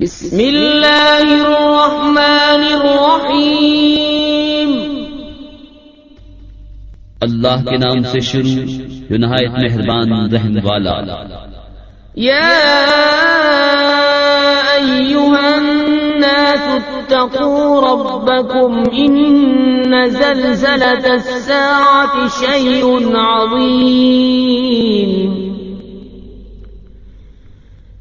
بسم اللہ الرحمن الرحیم. اللہ کے نام سے شروع جو نہایت مہربان رحم والا. یا ایوہا الناس اتقوا ربکم ان زلزلة الساعة شیء عظیم.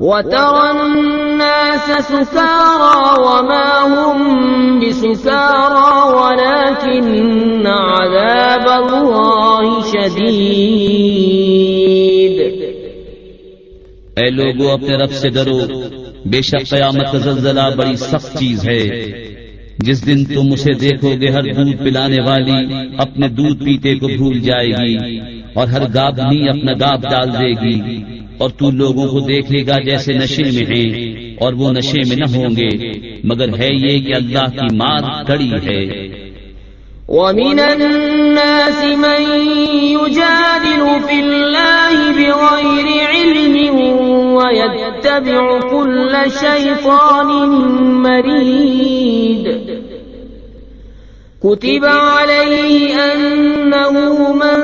وترى الناس وما هم ولكن عذاب الله شديد. اے لوگو، اپنے رب سے ڈرو، بے شک قیامت کا زلزلہ بڑی سخت چیز ہے۔ جس دن تم اسے دیکھو گے، ہر دودھ پلانے والی اپنے دودھ پیتے کو بھول جائے گی اور ہر گابنی اپنا گاب ڈال دے گی۔ اور تو لوگوں کو دیکھے گا جیسے نشے میں ہیں، اور وہ نشے میں نہ ہوں گے۔ مگر ہے یہ کہ اللہ کی مار کڑی ہے۔ ومن الناس من يجادل في الله بغير علم ويتبع كل شيطان مريد كتب عليه أنه من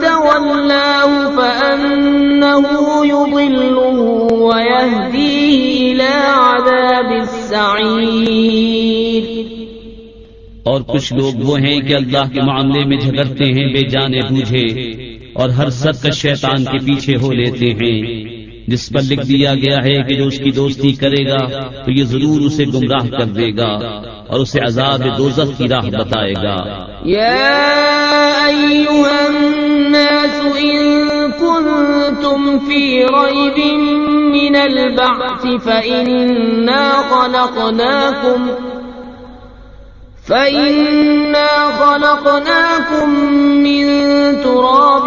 تولاه فأنه يضله ويهديه إلى عذاب السعير اور کچھ لوگ وہ ہیں کہ اللہ کے معاملے میں جھگڑتے ہیں، بے جانے بوجھے، اور ہر سب کا شیطان کے پیچھے ہو لیتے ہیں۔ جس پر لکھ دیا گیا ہے کہ جو اس کی دوستی کرے گا تو یہ ضرور اسے گمراہ کر دے گا اور اسے عذاب دوزخ کی راہ بتائے گا۔ يا أيها الناس إن كنتم في ريب من البعث فإنا خلقناكم فإنا خلقناكم من تراب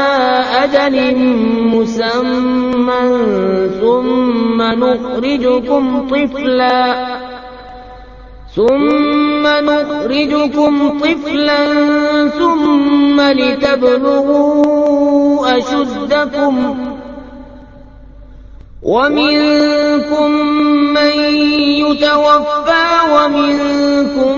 أجل مسمى ثم نخرجكم طفلا ثم نخرجكم طفلا ثم لتبلغوا أشدكم ومنكم من يتوفى ومنكم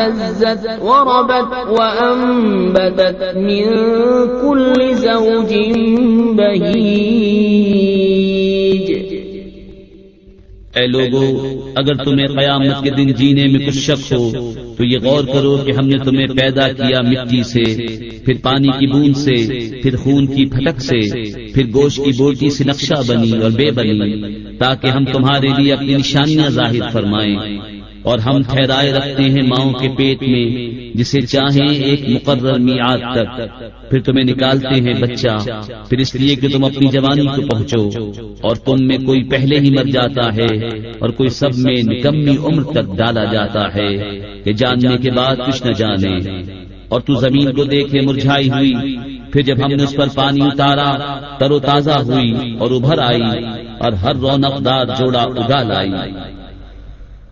اهتزت وربت وأنبتت من كل زوج بهيج. اے لوگو، اگر تمہیں قیامت کے دن جینے میں کچھ شک ہو، تو یہ غور کرو کہ ہم نے تمہیں پیدا کیا مٹی سے، پھر پانی کی بوند سے، پھر خون کی پھٹک سے، پھر گوشت کی بوٹی سے نقشہ بنی اور بے بنی، تاکہ ہم تمہارے لیے اپنی نشانیاں ظاہر فرمائیں۔ اور ہم ٹھہرائے رکھتے ہیں ماؤں کے پیٹ میں جسے چاہیں ایک مقرر میعاد تک۔ پھر تمہیں نکالتے ہیں بچہ۔ پھر اس لیے کہ تم اپنی جوانی کو پہنچو۔ اور تم میں کوئی پہلے ہی مر جاتا ہے اور کوئی سب میں نکمی عمر تک ڈالا جاتا ہے کہ جاننے کے بعد کچھ نہ جانے۔ اور تو زمین کو دیکھے مرجھائی ہوئی۔ پھر جب ہم نے اس پر پانی اتارا تر و تازہ ہوئی اور ابھر آئی۔ اور ہر رونق دار جوڑا اگا لائی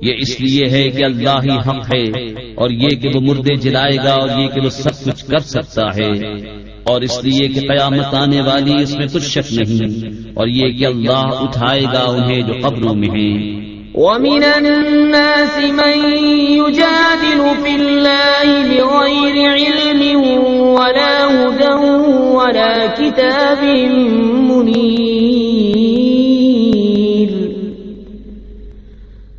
یہ اس لیے ہے کہ اللہ ہی حق ہے اور یہ کہ وہ مردے جلائے گا اور یہ کہ وہ سب کچھ کر سکتا ہے اور اس لیے کہ قیامت آنے والی اس میں کچھ شک نہیں اور یہ کہ اللہ اٹھائے گا انہیں جو قبروں میں ہیں۔ ومن الناس من يجادل في الله بغير علم ولا هدى ولا كتاب منير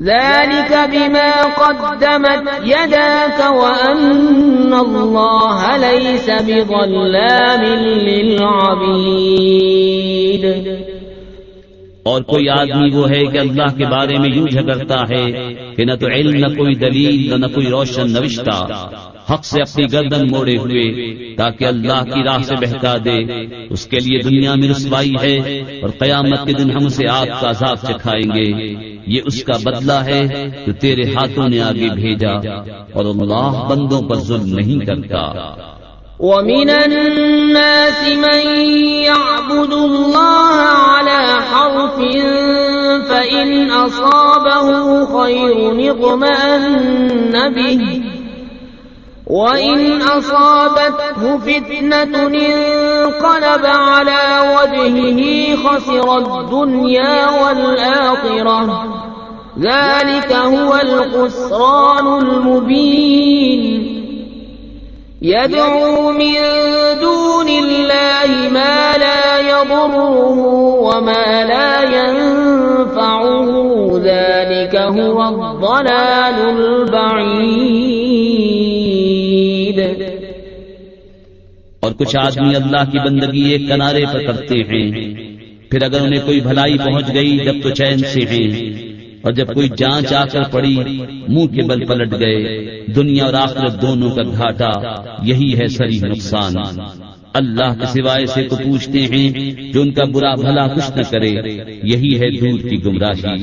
ذلك بما قدمت يداك وأن الله ليس بظلام للعبيد. اور کوئی آدمی وہ ہے کہ اللہ کے بارے میں یوں جھگڑتا ہے کہ نہ تو علم، نہ کوئی دلیل، نہ کوئی روشن نوشتہ حق سے اپنی گردن موڑے ہوئے تاکہ اللہ کی راہ سے بہکا دے۔ اس کے لیے دنیا میں رسوائی ہے اور قیامت کے دن ہم اسے آپ کا عذاب چکھائیں گے۔ یہ اس کا بدلہ ہے جو تیرے ہاتھوں نے آگے بھیجا اور اللہ بندوں پر ظلم نہیں کرتا۔ ومن الناس من يعبد الله على حرف فإن أصابه خير اطمأن به۔ وإن أصابته فتنة انقلب على وجهه خسر الدنيا والآخرة. ذلك هو الخسران المبين. يدعو من دون الله ما لا يضره وما لا ينفعه. ذلك هو الضلال البعيد. کچھ آدمی اللہ کی بندگی ایک کنارے پر کرتے ہیں۔ پھر اگر انہیں کوئی بھلائی پہنچ گئی جب تو چین سے ہیں۔ اور جب کوئی جانچ آ کر پڑی منہ کے بل پلٹ گئے۔ دنیا اور آخرت دونوں کا گھاٹا۔ یہی ہے سری نقصان۔ اللہ کے سوائے سے تو پوچھتے ہیں جو ان کا برا بھلا کچھ نہ کرے۔ یہی ہے دور کی گمراہی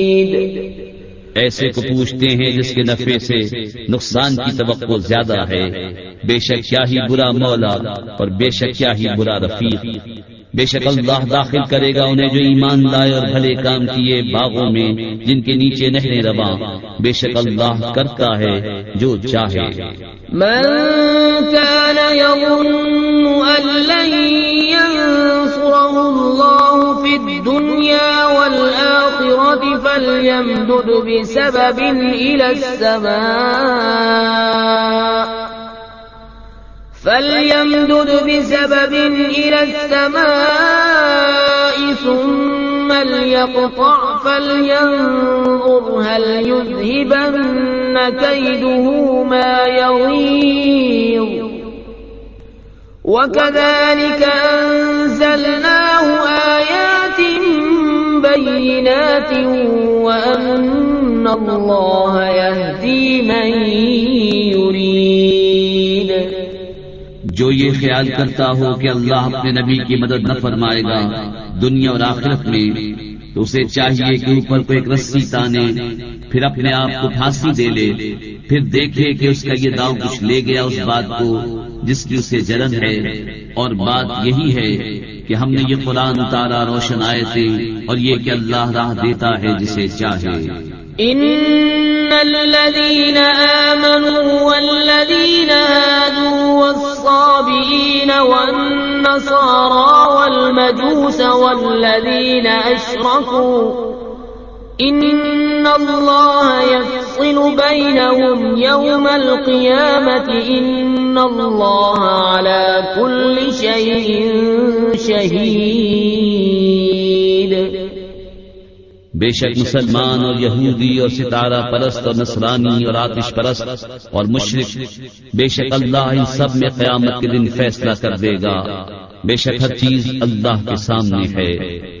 ایسے کو پوچھتے ہیں جس کے نفع سے نقصان کی توقع زیادہ ہے۔ بے شک کیا ہی برا مولا اور بے شک کیا ہی برا رفیق۔ بے شک اللہ داخل کرے گا انہیں جو ایمان لائے اور بھلے کام کیے باغوں میں جن کے نیچے نہریں رواں۔ بے شک اللہ کرتا ہے جو چاہے۔ من كان يظن أن لن ينصره الله في الدنيا والآخرة فليمدد بسبب إلى السماء فليمدد بسبب إلى السماء ثم ليقطع فلينظر هل يذهبن كيده ما يغيظ وكذلك أنزلناه آيات بينات وأن الله يهدي من يريد جو یہ خیال کرتا ہو کہ اللہ اپنے نبی کی مدد نہ فرمائے گا دنیا اور آخرت میں، تو اسے چاہیے کہ اوپر کو ایک رسی تانے، پھر اپنے آپ کو پھانسی دے لے، پھر دیکھے کہ اس کا یہ داؤ کچھ لے گیا اس بات کو۔ جس کی اسے جلن ہے۔ اور بات یہی ہے کہ ہم نے یہ قرآن اتارا روشن آئے تھے اور یہ کہ اللہ راہ دیتا ہے جسے چاہے۔ إن الذين آمنوا والذين هادوا الصابئين والنصارى والمجوس والذين أشركوا إن الله يفصل بينهم يوم القيامة إن الله على كل شيء شهيد. بے شک مسلمان اور یہودی اور ستارہ پرست اور نصرانی اور آتش پرست اور مشرق بے شک اللہ ان سب میں قیامت کے دن فیصلہ کر دے گا۔ بے شک ہر چیز اللہ کے سامنے ہے۔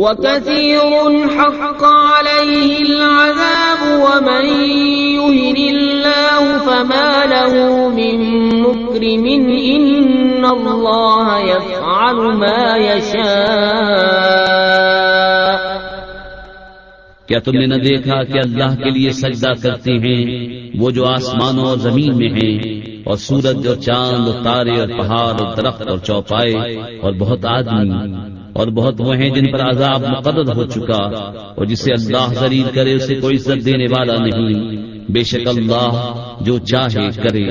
وكثير حق عليه العذاب ومن يهن الله فما له من مكرم إن الله يفعل ما يشاء. کیا تم نے نہ دیکھا کہ اللہ کے لیے سجدہ کرتے ہیں؟ وہ جو آسمانوں اور زمین میں ہیں اور سورج اور چاند اور تارے اور پہاڑ اور درخت اور چوپائے اور بہت آدمی اور بہت وہ ہیں جن پر عذاب مقدد ہو چکا اور جسے اللہ ذلیل کرے، اسے کوئی عزت دینے والا نہیں۔ بے شک اللہ جو چاہے کرے۔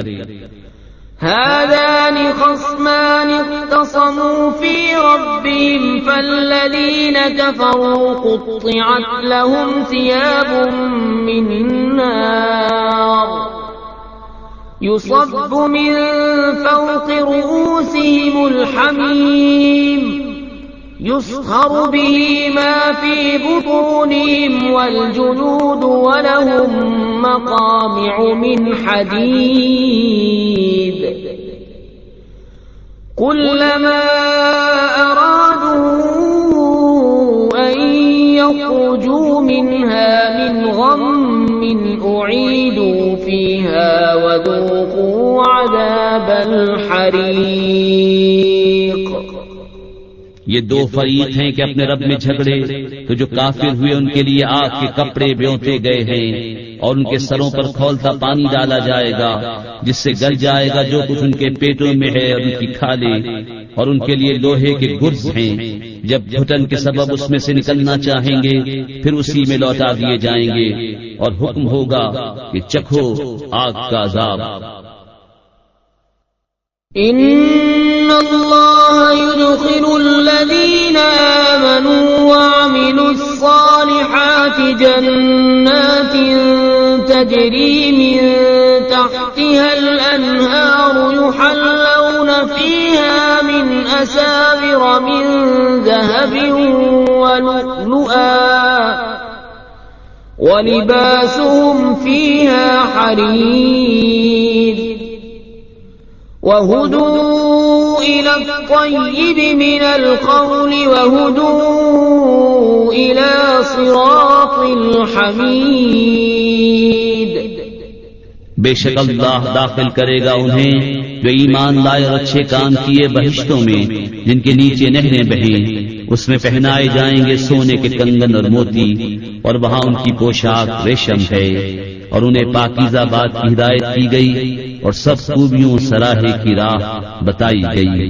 هذان خصمان اختصموا في ربهم، فالذين كفروا قطعت لهم ثياب من نار يصب من فوق رؤوسهم الحميم۔ يسخر به ما في بطونهم والجنود ولهم مقامع من حديد كلما أرادوا أن يخرجوا منها من غم أعيدوا فيها وذوقوا عذاب الحريق یہ دو فریق ہیں کہ اپنے رب میں جھگڑے، تو جو کافر ہوئے ان کے لیے آگ کے کپڑے بیوتے گئے ہیں اور ان کے سروں پر کھولتا پانی ڈالا جائے گا، جس سے گل جائے گا جو کچھ ان کے پیٹوں میں ہے اور ان کی کھالے۔ اور ان کے لیے لوہے کے گرز ہیں۔ جب گھٹن کے سبب اس میں سے نکلنا چاہیں گے، پھر اسی میں لوٹا دیے جائیں گے۔ اور حکم ہوگا کہ چکھو آگ کا عذاب۔ إن الله يدخل الذين آمنوا وعملوا الصالحات جنات تجري من تحتها الأنهار يحلون فيها من أسابر من ذهب ولؤلؤا ولباسهم فيها حرير وهدوا إلى الطيب من القول وهدوا إلى صراط الحميد بے شک اللہ داخل کرے گا انہیں جو ایمان لائے اور اچھے کام کیے بہشتوں میں، جن کے نیچے نہریں بہیں۔ اس میں پہنائے جائیں گے سونے کے کنگن اور موتی، اور وہاں ان کی پوشاک ریشم ہے، اور انہیں پاکیزہ بات کی ہدایت کی گئی، اور سب خوبیوں سراہے کی راہ بتائی گئی۔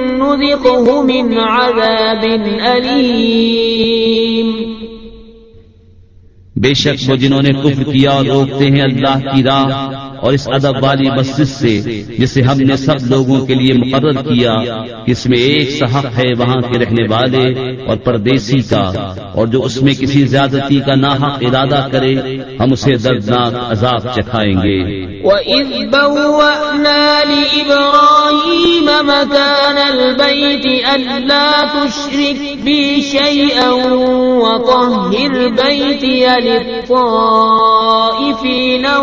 نذقه من عذاب أليم. بے شک وہ جنہوں نے کفر کیا اور روکتے ہیں اللہ کی راہ اور اس ادب والی مسجد سے جسے ہم نے سب لوگوں کے لیے مقرر کیا کہ اس میں ایک صحق ہے وہاں کے رہنے والے اور پردیسی کا، اور جو اس میں کسی زیادتی کا ناحق ارادہ کرے، ہم اسے دردناک عذاب چکھائیں گے۔ وَإِذْ بَوَّأْنَا لِإِبْرَاهِيمَ مَكَانَ الْبَيْتِ أَلَّا تُشْرِكْ بِي شَيْئًا وَطَهِّرْ بَيْتِيَ لِلطَّائِفِينَ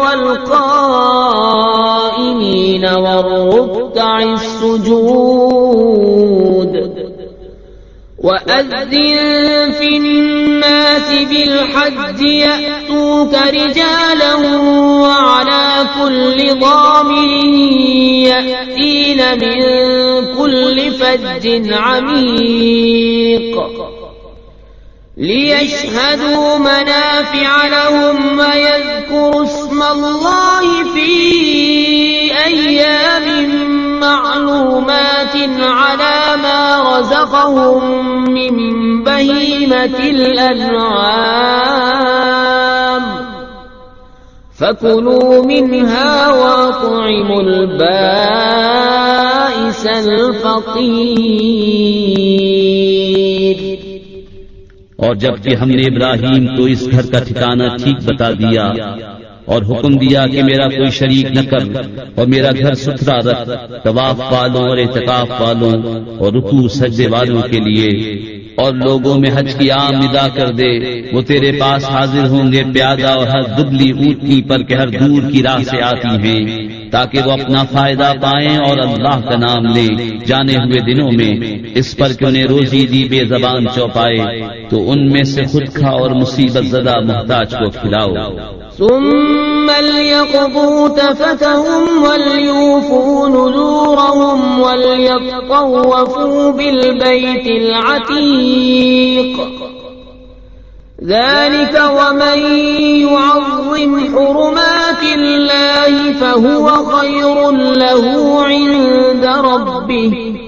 وَالْقَائِمِينَ وَالرُّكَّعِ السُّجُودِ وَأَذِّن فِي النَّاسِ بِالْحَجِّ يَأْتُوكَ رِجَالًا وَعَلَى كُلِّ ضَامِرٍ يَأْتِينَ مِن كُلِّ فَجٍّ عَمِيقٍ لِيَشْهَدُوا مَنَافِعَ لَهُمْ وَيَذْكُرُوا اسْمَ اللَّهِ فِي أَيَّامٍ معلومات على ما رزقهم من بهيمة الأنعام فكلوا منها واطعموا البائس الفقير اور جبکہ ہم نے ابراہیم کو اس گھر کا ٹھکانہ ٹھیک بتا دیا اور حکم دیا کہ میرا کوئی شریک نہ کر اور میرا گھر ستھرا رکھ طواف والوں اور اعتکاف والوں اور رکو سجدے والوں کے لیے۔ اور لوگوں میں حج کی عام ندا کر دے۔ وہ تیرے پاس حاضر ہوں گے پیادہ اور ہر دبلی اونٹنی پر کہ ہر دور کی راہ سے آتی ہیں۔ تاکہ وہ اپنا فائدہ پائیں اور اللہ کا نام لیں جانے ہوئے دنوں میں اس پر کہ انہیں روزی دی بے زبان چوپائے۔ تو ان میں سے خود کھا اور مصیبت زدہ محتاج کو کھلاؤ۔ ثم ليقضوا تفتهم وليوفوا نذورهم وليطوفوا بالبيت العتيق. ذلك ومن يعظم حرمات الله فهو خير له عند ربه.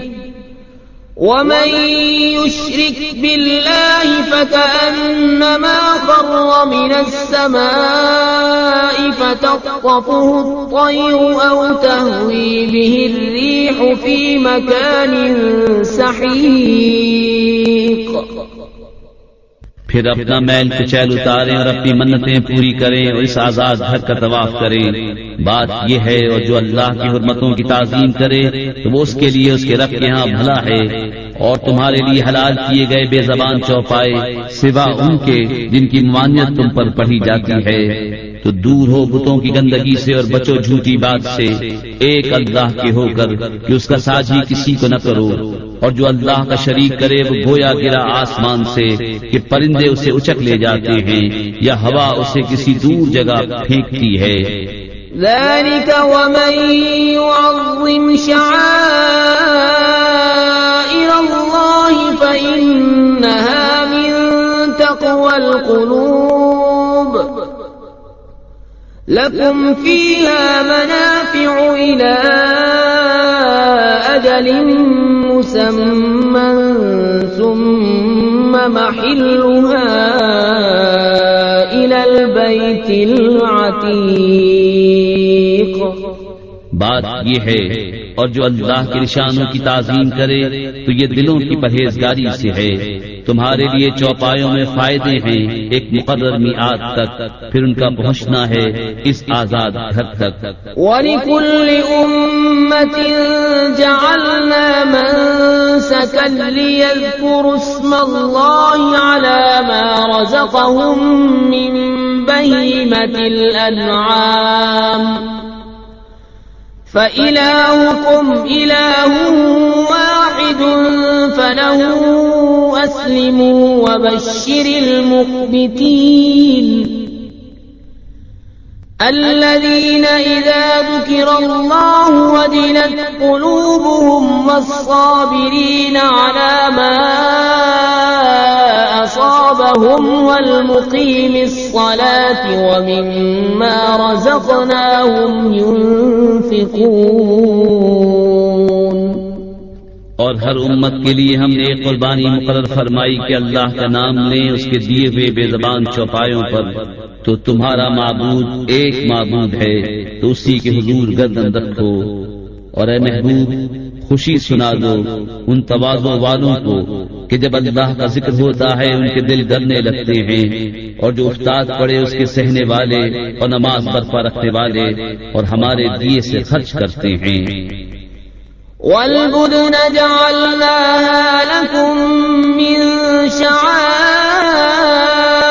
ومن يشرك بالله فكأنما خر من السماء فتطفه الطير أو تهوي به الريح في مكان سحيق پھر اپنا میل کچیل اتاریں اور اپنی منتیں پوری کریں اور اس آزاد گھر کا طواف کریں۔ بات یہ ہے اور جو اللہ کی حرمتوں کی تعظیم کرے تو وہ اس کے لیے اس کے رب کے ہاں بھلا ہے۔ اور تمہارے لیے حلال کیے گئے بے زبان چوپائے سوا ان کے جن کی ممانعت تم پر پڑھی جاتی ہے۔ تو دور ہو بتوں کی گندگی سے اور بچو جھوٹی بات سے۔ ایک اللہ کے ہو کر کہ اس کا ساجی کسی کو نہ کرو۔ اور جو اللہ کا شریک کرے، وہ گویا گرا آسمان سے کہ پرندے اسے اچک لے جاتے ہیں یا ہوا اسے کسی دور جگہ پھینکتی ہے۔ ذلك ومن يعظم شعائر الله فإنها من تقوى القلوب۔ لكم فيها منافع إلى أجل مسمى ثم محلها إلى البيت العتيق بات یہ ہے، اور جو اللہ کے نشانوں کی تعظیم کرے، تو یہ دلوں کی پرہیزگاری سے ہے۔ تمہارے لیے چوپایوں میں فائدے ہیں، ایک مقرر میعاد تک، پھر ان کا پہنچنا ہے اس آزاد گھر تک۔ ولكل أمة جعلنا منسكا ليذكروا اسم الله على ما رزقهم من بهيمة الأنعام. فإلهكم إله وَاحِدٌ فَلَهُ أَسْلِمُوا وَبَشِّرِ المخبتين الذين إذا ذكر الله وجلت قلوبهم والصابرين على ما أصابهم والمقيم الصلاة ومما رزقناهم ينفقون اور ہر امت کے لیے ہم نے ایک قربانی مقرر فرمائی کہ اللہ کا نام لیں اس کے دیے ہوئے بے زبان چوپایوں پر۔ تو تمہارا معبود ایک معبود ہے، تو اسی کے حضور گردن رکھو۔ اور اے محبوب، خوشی سنا دو ان توازوں والوں کو کہ جب اللہ کا ذکر ہوتا ہے، ان کے دل ڈرنے لگتے ہیں۔ اور جو استاد پڑے، اس کے سہنے والے اور نماز برپا رکھنے والے اور ہمارے دیے سے خرچ کرتے ہیں۔ والبدن جعلناها لكم من شعائر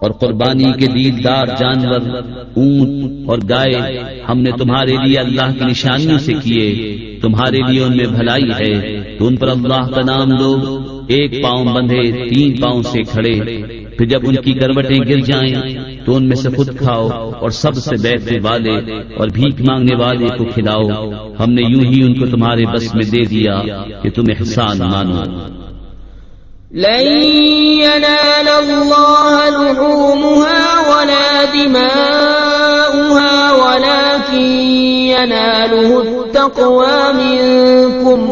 اور قربانی کے دیدار جانور، اونٹ اور گائے، ہم نے تمہارے لیے اللہ کی نشانیوں سے کیے۔ تمہارے لیے ان میں بھلائی ہے۔ تو ان پر اللہ کا نام لو۔ ایک پاؤں بندھے، تین پاؤں سے کھڑے۔ پھر جب ان کی کروٹیں گر جائیں، تو ان میں سے خود کھاؤ اور سب سے بیٹھنے والے اور بھیک مانگنے والے کو کھلاؤ۔ ہم نے یوں ہی ان کو تمہارے بس میں دے دیا کہ تم احسان مانو۔ لن ينال الله لحومها ولا دماؤها، ولكن يناله التقوى منكم.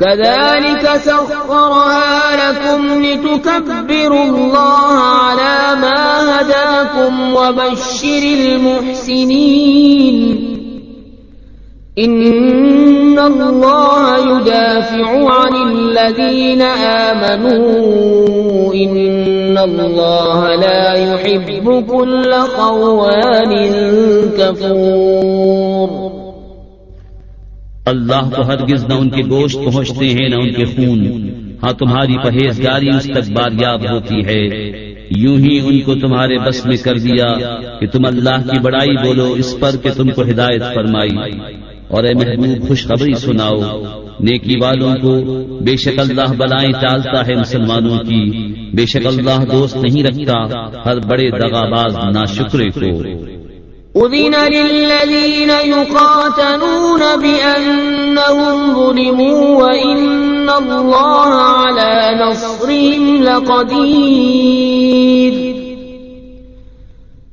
كذلك سخرها لكم لتكبروا الله على ما هداكم وبشر المحسنين. إن الله يدافع عن الذين آمنوا إن الله لا يحب كل خوان كفور اللہ تو ہرگز نہ ان کے گوشت پہنچتے ہیں، نہ ان کے خون۔ ہاں تمہاری پرہیزگاری اس تک باریاب ہوتی ہے۔ یوں ہی ان کو تمہارے بس میں کر دیا کہ تم اللہ کی بڑائی بولو، اس پر کہ تم کو ہدایت فرمائی۔ اور اے محبوب خوشخبری سناؤ، نیکی والوں کو بے شک اللہ بلائیں ٹالتا ہے مسلمانوں کی۔ بے شک اللہ دوست نہیں رکھتا ہر بڑے دغاباز نا شکرے کو۔ أذن للذين يقاتلون بأنهم ظلموا وإن الله على نصرهم لقدير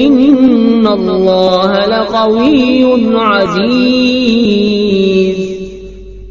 ان اللہ لقوی عزیز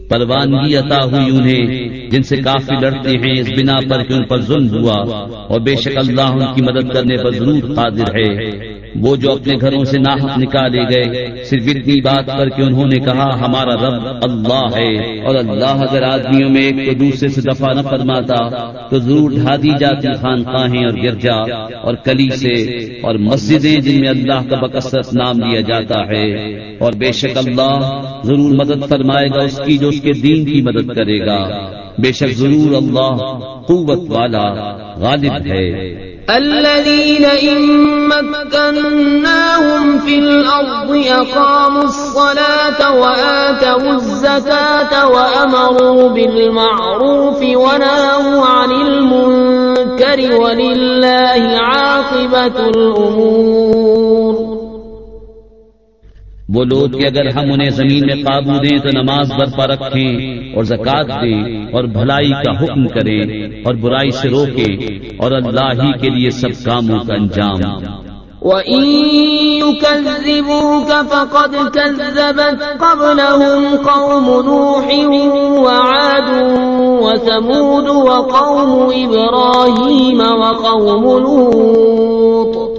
پروانگی عطا ہوئی انہیں، جن سے کافی لڑتے ہیں اس بنا پر کہ ان پر ظلم ہوا اور بے شک اللہ ان کی مدد کرنے پر ضرور قادر ہے۔ وہ جو اپنے گھروں سے ناحق نکالے گئے، صرف اتنی بات پر کہ انہوں نے کہا، ہمارا رب اللہ ہے۔ اور اللہ اگر آدمیوں میں ایک تو دوسرے سے دفاع نہ فرماتا، تو ضرور ڈھا دی جاتی خانقاہیں اور گرجا اور کلی سے اور مسجدیں جن میں اللہ کا بکثرت نام لیا جاتا ہے۔ اور بے شک اللہ ضرور مدد فرمائے گا، اس کی جو اس کے دین کی مدد کرے گا۔ بے شک ضرور اللہ قوت والا غالب ہے۔ الذين إن مكناهم في الأرض أقاموا الصلاة وآتوا الزكاة وأمروا بالمعروف ونهوا عن المنكر ولله عاقبة الأمور وہ لوگ کہ اگر ہم انہیں زمین میں قابو دیں تو نماز برپا رکھیں اور زکات دیں اور بھلائی کا حکم کریں اور برائی سے روکیں اور اللہ ہی کے لیے سب کاموں کا انجام وَإِن يُكَذِّبُوكَ فَقَدْ كَذَّبَتْ قَبْلَهُمْ قَوْمُ نُوحٍ وَعَادٌ وَثَمُودُ وَقَوْمُ إِبْرَاهِيمَ وَقَوْمُ لُوطٍ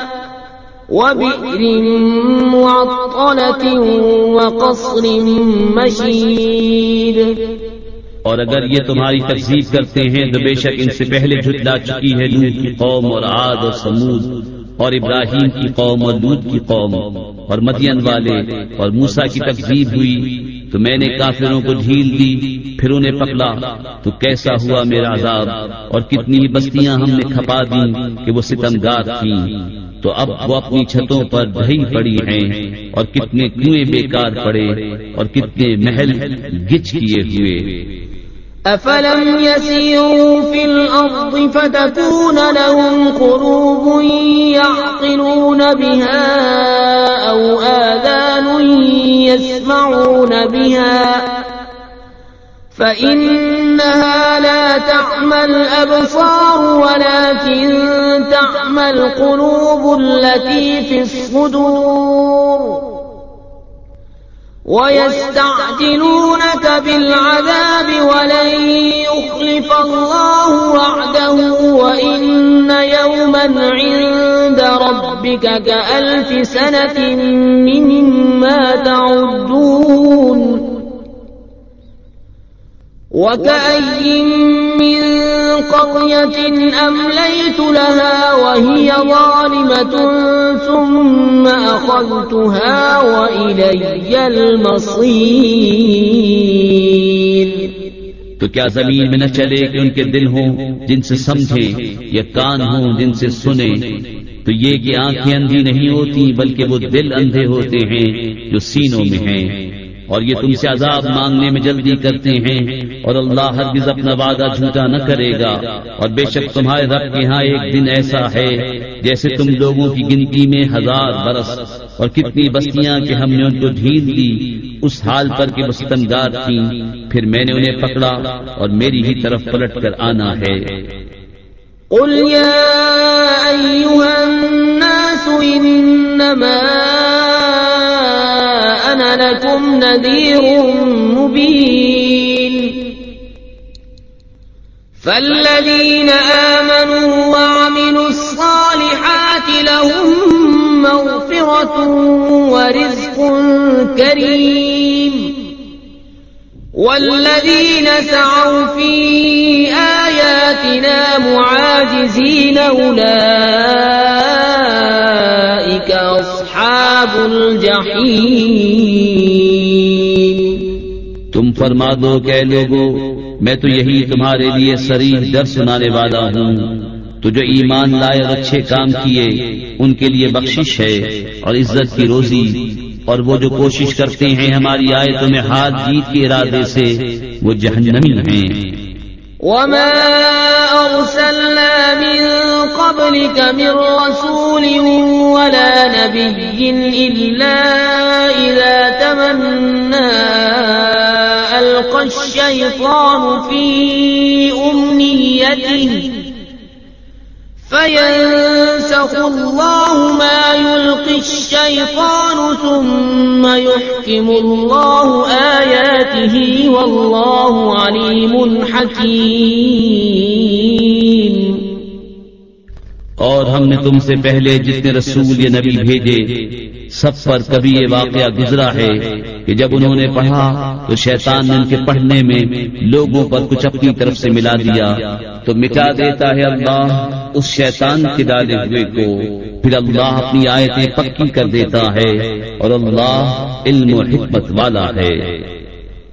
وبئر معطلة وقصر مشيد. اور اگر یہ تمہاری تقسیب کرتے ہیں تو بے شک ان سے پہلے جھٹلا چکی ہے لوت کی قوم اور عاد اور سمود اور ابراہیم کی قوم اور لوت کی قوم اور مدین والے اور موسا کی تقسیب ہوئی تو میں نے کافروں کو ڈھیل دی، پھر انہیں پکڑا۔ تو کیسا ہوا میرا عذاب؟ اور کتنی بستیاں ہم نے کھپا دی کہ وہ ستمگار تھیں۔ تو اب وہ اپنی چھتوں پر دہی پڑی ہیں اور کتنے کنویں بیکار پڑے اور کتنے محل گچ کیے ہوئے۔ أفلم يسيروا في الأرض فتكون لهم قلوب يعقلون بها أو آذان يسمعون بها فإنها لا تعمى الأبصار ولكن تعمى القلوب التي في الصدور ويستعجلونك بالعذاب ولن يخلف الله وعده وإن يوما عند ربك كألف سنة مما تعدون وكأي من قرية أمليت لها وهي ظالمة ثم أخذتها وإلي المصير تو کیا زمین میں نہ چلے کہ ان کے دل ہوں، جن سے سمجھے یا کان ہوں، جن سے سنے؟ تو یہ کہ آنکھیں اندھی نہیں ہوتی، بلکہ وہ دل اندھے ہوتے ہیں جو سینوں میں ہیں۔ اور یہ تم سے عذاب مانگنے میں جلدی کرتے ہیں اور اللہ ہرگز اپنا وعدہ جھوٹا نہ کرے گا اور بے شک تمہارے رب کے ہاں ایک دن ایسا ہے جیسے تم لوگوں کی گنتی میں ہزار برس اور کتنی بستیاں کہ ہم نے ان کو ڈھیل دی اس حال پر کہ مستنگار تھیں پھر میں نے انہیں پکڑا اور میری ہی طرف پلٹ کر آنا ہے۔ قل يا أيها الناس إنما أنا لكم نذير مبين فالذين آمنوا وعملوا الصالحات لهم مغفرة ورزق كريم والذين سعوا في آياتنا معاجزين أولئك أصحاب الجحيم تم فرما دو کہ لوگو، میں تو یہی تمہارے لیے سریح در سنانے والا ہوں۔ تو جو ایمان لائے اور اچھے کام کیے، ان کے لیے بخشش ہے اور عزت کی روزی۔ اور وہ جو کوشش کرتے ہیں ہماری آئے تمہیں ہاتھ جیت کے ارادے سے، وہ جہنمی ہیں۔ وما أرسلنا من قبلك من رسول ولا نبي إلا إذا تمنى ألقى الشيطان في أمنيته فينسخ الله ما يلقي الشيطان ثم يحكم الله آياته والله عليم حكيم اور ہم نے تم سے پہلے جتنے رسول یا نبی بھیجے سب پر کبھی یہ واقعہ گزرا ہے کہ جب انہوں نے پڑھا تو شیطان نے ان کے پڑھنے میں لوگوں پر کچھ اپنی طرف سے ملا دیا تو مٹا دیتا ہے اللہ اس شیطان کے ڈالے ہوئے کو پھر اللہ اپنی آیتیں پکی کر دیتا ہے اور اللہ علم و حکمت والا ہے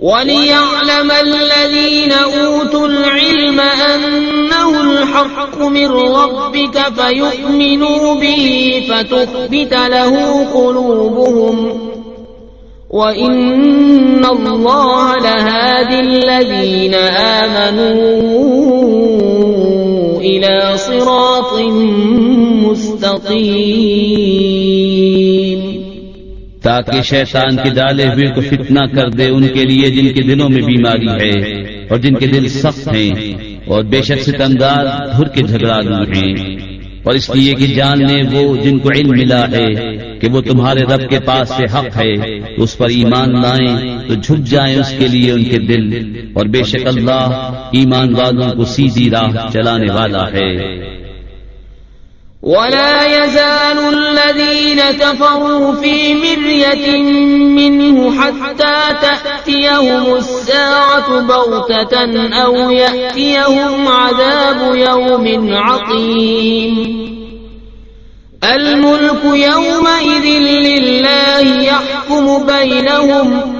وليعلم الذين أوتوا العلم أنه الحق من ربك فيؤمنوا به فتخبت له قلوبهم وإن الله لهادي الذين آمنوا إلى صراط مستقيم تاکہ شیطان کے ڈالے ہوئے کو فتنہ کر دے ان کے لیے جن کے دلوں میں بیماری ہے اور جن کے دل سخت ہیں اور بے شک ستمدار دھر کے جھگڑا ہیں۔ اور اس لیے کہ جان لیں وہ جن کو علم ملا ہے کہ وہ تمہارے رب کے پاس سے حق ہے اس پر ایمان لائیں تو جھک جائیں اس کے لیے ان کے دل۔ اور بے شک اللہ ایمان والوں کو سیدھی راہ چلانے والا ہے۔ ولا يزال الذين كفروا في مرية منه حتى تأتيهم الساعة بغتة أو يأتيهم عذاب يوم عقيم. الملك يومئذ لله يحكم بينهم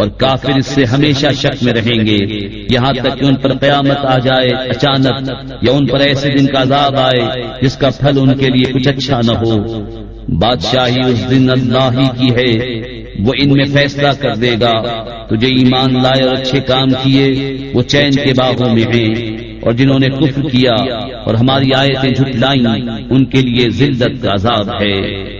اور کافر اس سے ہمیشہ شک میں رہیں گے۔ یہاں تک کہ ان پر قیامت آ جائے اچانک یا ان پر ایسے دن کا عذاب آئے جس کا پھل ان کے لیے کچھ اچھا نہ ہو۔ بادشاہی اس دن اللہ ہی کی ہے۔ وہ ان میں فیصلہ کر دے گا۔ تجھے ایمان لائے اور اچھے کام کیے وہ چین کے باغوں میں ہیں۔ اور جنہوں نے کفر کیا اور ہماری آیتیں جھٹلائیں، ان کے لیے ذلت کا عذاب ہے۔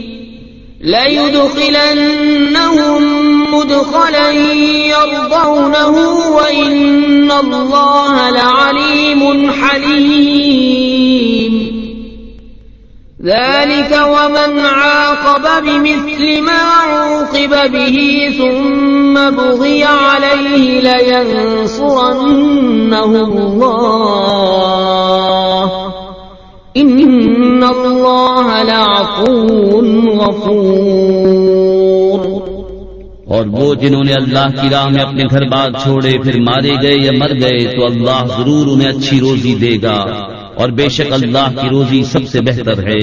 ليدخلنهم مدخلا يرضونه وإن الله لعليم حليم ذلك ومن عاقب بمثل ما عوقب به ثم بغي عليه لينصرنه الله ان اللہ غفور اور وہ جنہوں نے اللہ کی راہ میں اپنے گھر بار چھوڑے، پھر مارے گئے یا مر گئے، تو اللہ ضرور انہیں اچھی روزی دے گا۔ اور بے شک اللہ کی روزی سب سے بہتر ہے۔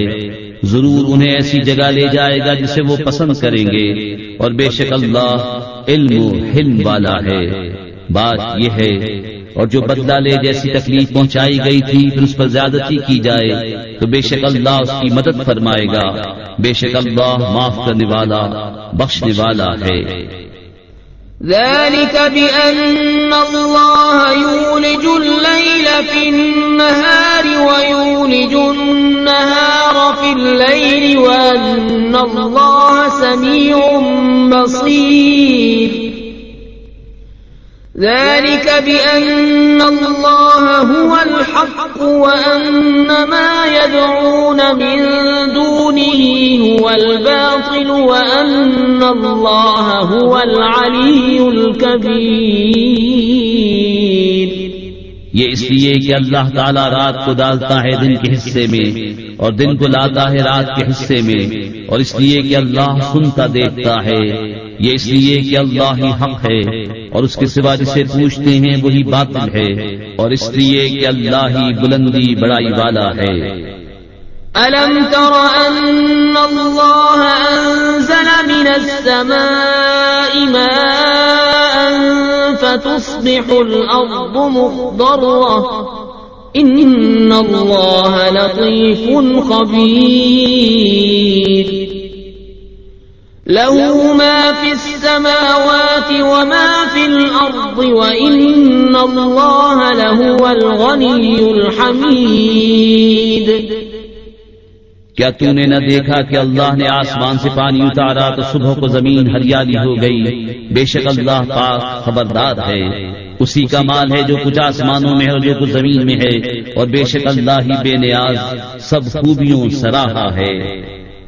ضرور انہیں ایسی جگہ لے جائے گا جسے وہ پسند کریں گے۔ اور بے شک اللہ علم و حلم والا ہے۔ بات یہ ہے اور جو بدلہ لے جیسی تکلیف پہنچائی گئی تھی پھر اس پر زیادتی کی جائے تو بے شک اللہ اس کی مدد فرمائے گا۔ بے شک اللہ معاف کرنے والا بخشنے والا ہے۔ ذلك بأن الله يولج الليل في النهار ويولج النهار في الليل وأن الله سميع بصير. ذلك بأن الله هو الحق وأن ما يدعون من دونه هو الباطل وأن الله هو العلي الكبير. یہ اس لیے کہ اللہ تعالیٰ رات کو ڈالتا ہے دن کے حصے میں اور دن کو لاتا ہے رات کے حصے میں اور اس لیے کہ اللہ سنتا دیکھتا ہے، یہ اس لیے کہ اللہ ہی حق ہے۔ اور اس کے سوا جسے پوچھتے ہیں وہی باطل ہے اور اس لیے کہ اللہ ہی بلندی بڑائی والا ہے۔ ألم تر أن الله أنزل من السماء ماء فتصبح الأرض مخضرة إن الله لطيف خبير له ما في السماوات وما في الأرض وإن الله لهو الغني الحميد کیا تو نے نہ دیکھا کہ اللہ نے آسمان سے پانی اتارا تو صبح کو زمین ہریالی ہو گئی؟ بے شک اللہ پاک خبردار ہے۔ اسی کا مال ہے جو کچھ آسمانوں میں ہے اور جو کچھ زمین میں ہے۔ اور بے شک اللہ ہی بے نیاز سب خوبیوں سراہا ہے۔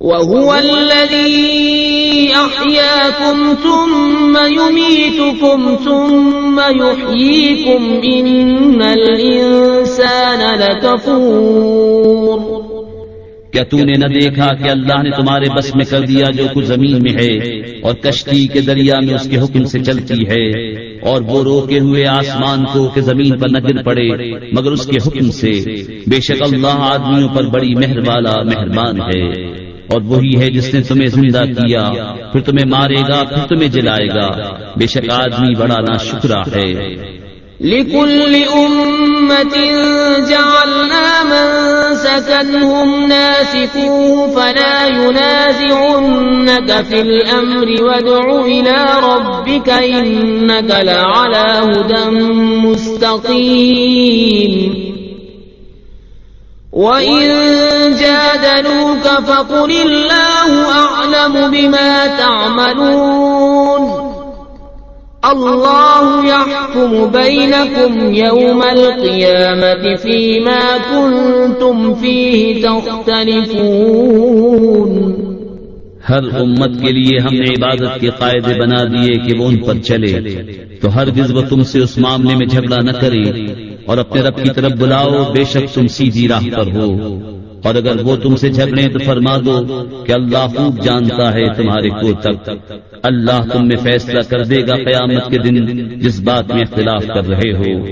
وهو الذي أحياكم ثم يميتكم ثم يحييكم إن الإنسان لكفور کیا تو نے نہ دیکھا کہ اللہ نے تمہارے بس میں کر دیا جو کچھ زمین میں ہے اور کشتی کے دریا میں اس کے حکم سے چلتی ہے اور وہ روکے ہوئے آسمان کو کہ زمین پر نہ گر پڑے مگر اس کے حکم سے۔ بے شک اللہ آدمیوں پر بڑی مہر والا مہربان ہے۔ اور وہی ہے جس نے تمہیں زندہ کیا، پھر تمہیں مارے گا، پھر تمہیں جلائے گا۔ بے شک آدمی بڑا نا شکرا ہے۔ لكل أمة جعلنا من سكنهم ناسكوه فلا ينازعنك في الأمر وادع إلى ربك إنك لعلى هدى مستقيم وإن جادلوك فقل الله أعلم بما تعملون الله يحكم بينكم يوم القيامة فيما كنتم فيه تختلفون ہر امت کے لیے ہم نے عبادت کے قاعدے بنا دیے کہ وہ ان پر چلے تو ہر وہ تم سے اس معاملے میں جھگڑا نہ کرے۔ اور اپنے رب کی طرف بلاؤ، بے شک تم سیدھی راہ پر ہو۔ اور اگر وہ تم سے جھگڑے تو فرما دو کہ اللہ خوب جانتا ہے تمہارے کو تک۔ اللہ تم میں فیصلہ کر دے گا قیامت کے دن جس بات میں اختلاف کر رہے ہو۔